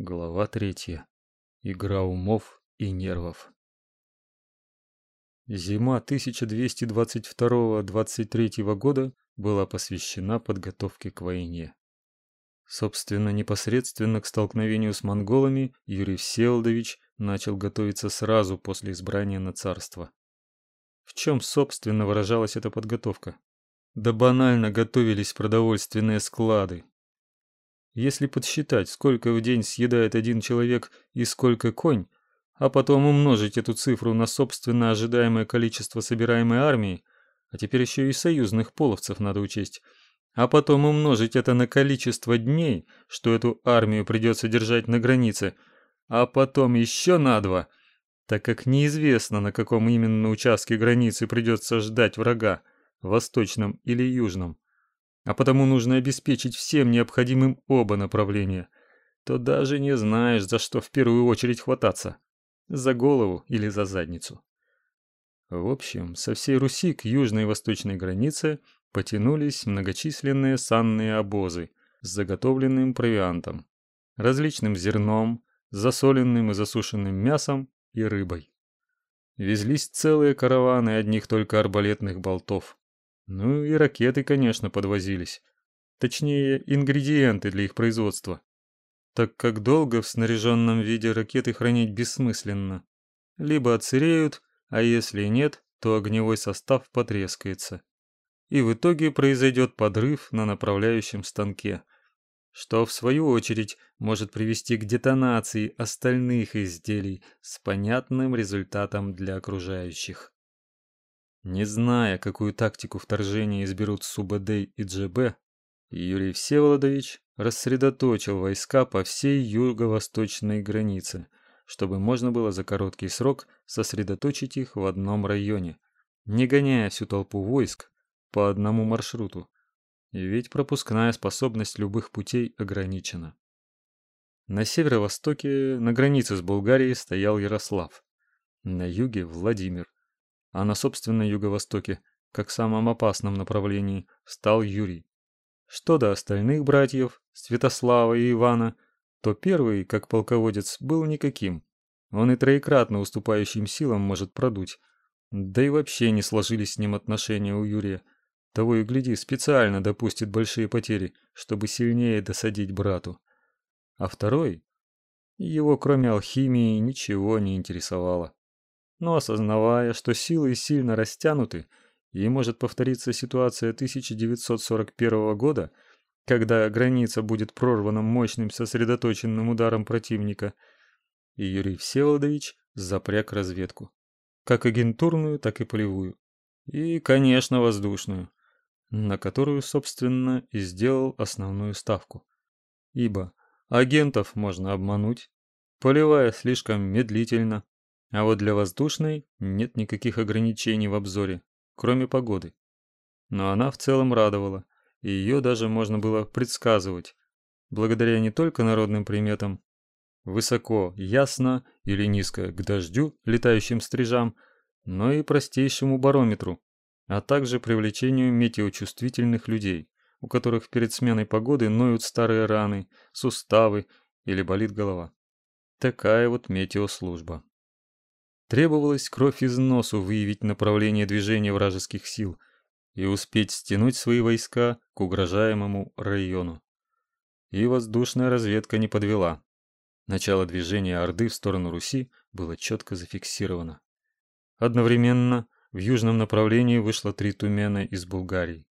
Глава третья. Игра умов и нервов. Зима 1222-23 года была посвящена подготовке к войне. Собственно, непосредственно к столкновению с монголами Юрий Всеволодович начал готовиться сразу после избрания на царство. В чем, собственно, выражалась эта подготовка? Да банально готовились продовольственные склады, если подсчитать, сколько в день съедает один человек и сколько конь, а потом умножить эту цифру на собственно ожидаемое количество собираемой армии, а теперь еще и союзных половцев надо учесть, а потом умножить это на количество дней, что эту армию придется держать на границе, а потом еще на два, так как неизвестно, на каком именно участке границы придется ждать врага, восточном или южном а потому нужно обеспечить всем необходимым оба направления, то даже не знаешь, за что в первую очередь хвататься – за голову или за задницу. В общем, со всей Руси к южной и восточной границе потянулись многочисленные санные обозы с заготовленным провиантом, различным зерном, засоленным и засушенным мясом и рыбой. Везлись целые караваны одних только арбалетных болтов. Ну и ракеты, конечно, подвозились. Точнее, ингредиенты для их производства. Так как долго в снаряженном виде ракеты хранить бессмысленно. Либо отсыреют, а если нет, то огневой состав потрескается. И в итоге произойдет подрыв на направляющем станке, что в свою очередь может привести к детонации остальных изделий с понятным результатом для окружающих. Не зная, какую тактику вторжения изберут Субадей и ДЖБ, Юрий Всеволодович рассредоточил войска по всей юго-восточной границе, чтобы можно было за короткий срок сосредоточить их в одном районе, не гоняя всю толпу войск по одному маршруту. Ведь пропускная способность любых путей ограничена. На северо-востоке, на границе с Болгарией, стоял Ярослав. На юге Владимир а на собственном юго-востоке, как самом опасном направлении, стал Юрий. Что до остальных братьев, Святослава и Ивана, то первый, как полководец, был никаким. Он и троекратно уступающим силам может продуть. Да и вообще не сложились с ним отношения у Юрия. Того и гляди, специально допустит большие потери, чтобы сильнее досадить брату. А второй? Его кроме алхимии ничего не интересовало но осознавая, что силы сильно растянуты, и может повториться ситуация 1941 года, когда граница будет прорвана мощным сосредоточенным ударом противника, и Юрий Всеволодович запряг разведку, как агентурную, так и полевую, и, конечно, воздушную, на которую, собственно, и сделал основную ставку. Ибо агентов можно обмануть, полевая слишком медлительно, а вот для воздушной нет никаких ограничений в обзоре, кроме погоды. Но она в целом радовала, и ее даже можно было предсказывать, благодаря не только народным приметам высоко, ясно или низко к дождю, летающим стрижам, но и простейшему барометру, а также привлечению метеочувствительных людей, у которых перед сменой погоды ноют старые раны, суставы или болит голова. Такая вот метеослужба. Требовалось кровь из носу выявить направление движения вражеских сил и успеть стянуть свои войска к угрожаемому району. И воздушная разведка не подвела. Начало движения Орды в сторону Руси было четко зафиксировано. Одновременно в южном направлении вышло три тумена из Булгарии.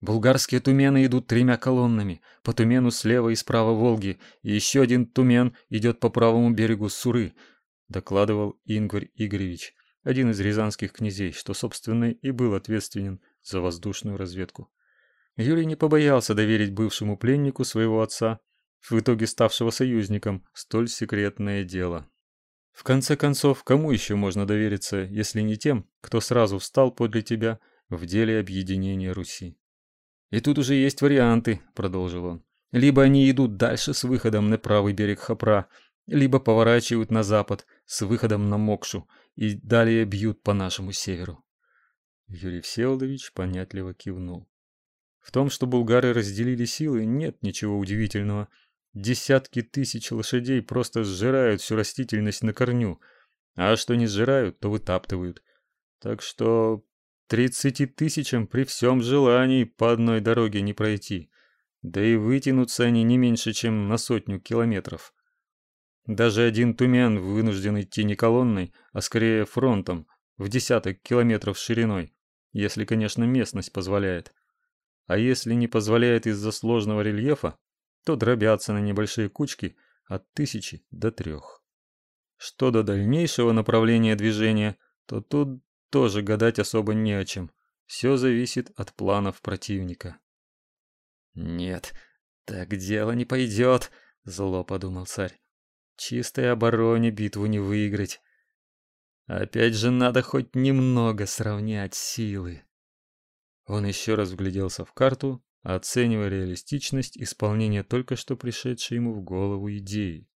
Булгарские тумены идут тремя колоннами, по тумену слева и справа Волги, и еще один тумен идет по правому берегу Суры, докладывал Ингварь Игоревич, один из рязанских князей, что, собственно, и был ответственен за воздушную разведку. Юрий не побоялся доверить бывшему пленнику своего отца, в итоге ставшего союзником, столь секретное дело. В конце концов, кому еще можно довериться, если не тем, кто сразу встал подле тебя в деле объединения Руси? И тут уже есть варианты, продолжил он. Либо они идут дальше с выходом на правый берег Хапра, либо поворачивают на запад с выходом на Мокшу и далее бьют по нашему северу. Юрий Всеволодович понятливо кивнул. В том, что булгары разделили силы, нет ничего удивительного. Десятки тысяч лошадей просто сжирают всю растительность на корню, а что не сжирают, то вытаптывают. Так что тридцати тысячам при всем желании по одной дороге не пройти. Да и вытянутся они не меньше, чем на сотню километров. Даже один тумен вынужден идти не колонной, а скорее фронтом, в десяток километров шириной, если, конечно, местность позволяет. А если не позволяет из-за сложного рельефа, то дробятся на небольшие кучки от тысячи до трех. Что до дальнейшего направления движения, то тут тоже гадать особо не о чем. Все зависит от планов противника. Нет, так дело не пойдет, зло подумал царь. Чистой обороне битву не выиграть. Опять же надо хоть немного сравнять силы. Он еще раз вгляделся в карту, оценивая реалистичность исполнения только что пришедшей ему в голову идеи.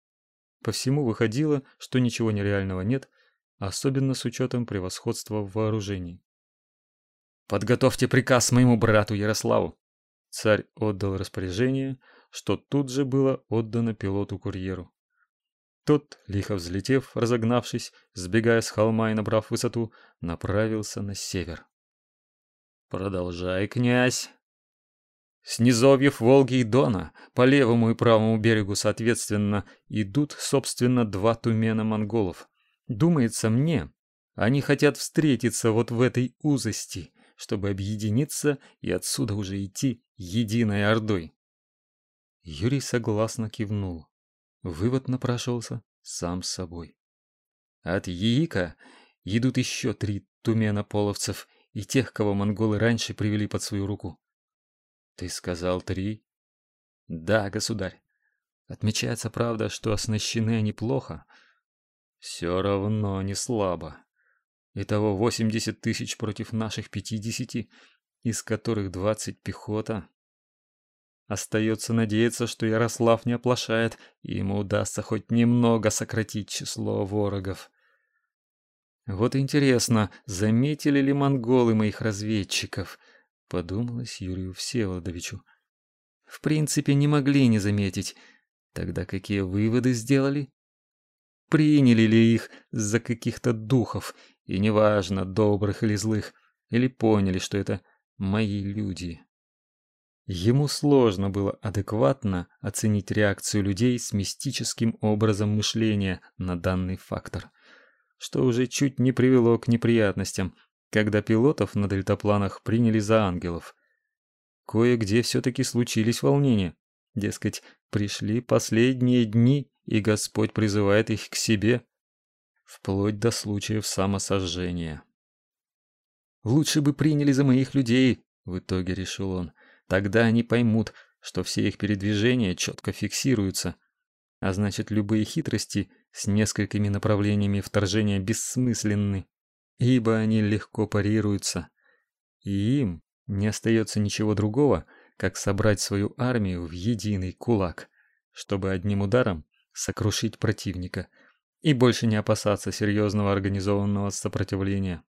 По всему выходило, что ничего нереального нет, особенно с учетом превосходства в вооружении. Подготовьте приказ моему брату Ярославу. Царь отдал распоряжение, что тут же было отдано пилоту-курьеру. Тот, лихо взлетев, разогнавшись, сбегая с холма и набрав высоту, направился на север. Продолжай, князь. С Волги и Дона по левому и правому берегу, соответственно, идут, собственно, два тумена монголов. Думается мне, они хотят встретиться вот в этой узости, чтобы объединиться и отсюда уже идти единой ордой. Юрий согласно кивнул. Вывод напрашивался сам собой. От Яика идут еще три тумена половцев и тех, кого монголы раньше привели под свою руку. Ты сказал три? Да, государь. Отмечается, правда, что оснащены они плохо. Все равно не слабо. Итого восемьдесят тысяч против наших пятидесяти, из которых двадцать пехота. Остается надеяться, что Ярослав не оплошает, и ему удастся хоть немного сократить число ворогов. Вот интересно, заметили ли монголы моих разведчиков? Подумалось Юрию Всеволодовичу. В принципе, не могли не заметить. Тогда какие выводы сделали? Приняли ли их за каких-то духов, и неважно, добрых или злых, или поняли, что это мои люди? Ему сложно было адекватно оценить реакцию людей с мистическим образом мышления на данный фактор, что уже чуть не привело к неприятностям, когда пилотов на дельтапланах приняли за ангелов. Кое-где все-таки случились волнения. Дескать, пришли последние дни, и Господь призывает их к себе, вплоть до случаев самосожжения. Лучше бы приняли за моих людей, в итоге решил он. Тогда они поймут, что все их передвижения четко фиксируются, а значит, любые хитрости с несколькими направлениями вторжения бессмысленны, ибо они легко парируются. И им не остается ничего другого, как собрать свою армию в единый кулак, чтобы одним ударом сокрушить противника и больше не опасаться серьезного организованного сопротивления.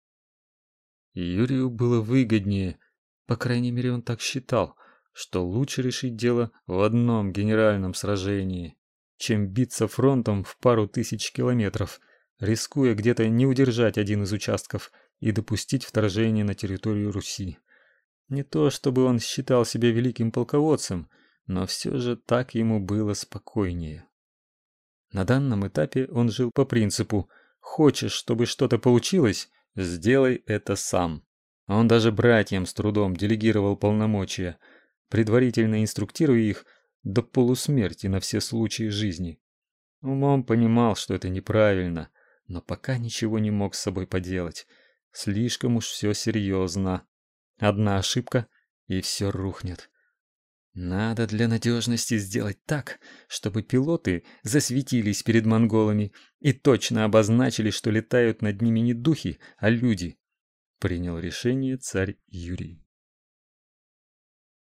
Юрию было выгоднее по крайней мере, он так считал, что лучше решить дело в одном генеральном сражении, чем биться фронтом в пару тысяч километров, рискуя где-то не удержать один из участков и допустить вторжение на территорию Руси. Не то чтобы он считал себя великим полководцем, но все же так ему было спокойнее. На данном этапе он жил по принципу: хочешь, чтобы что-то получилось, сделай это сам. Он даже братьям с трудом делегировал полномочия, предварительно инструктируя их до полусмерти на все случаи жизни. Умом понимал, что это неправильно, но пока ничего не мог с собой поделать. Слишком уж все серьезно. Одна ошибка и все рухнет. Надо для надежности сделать так, чтобы пилоты засветились перед монголами и точно обозначили, что летают над ними не духи, а люди принял решение царь Юрий.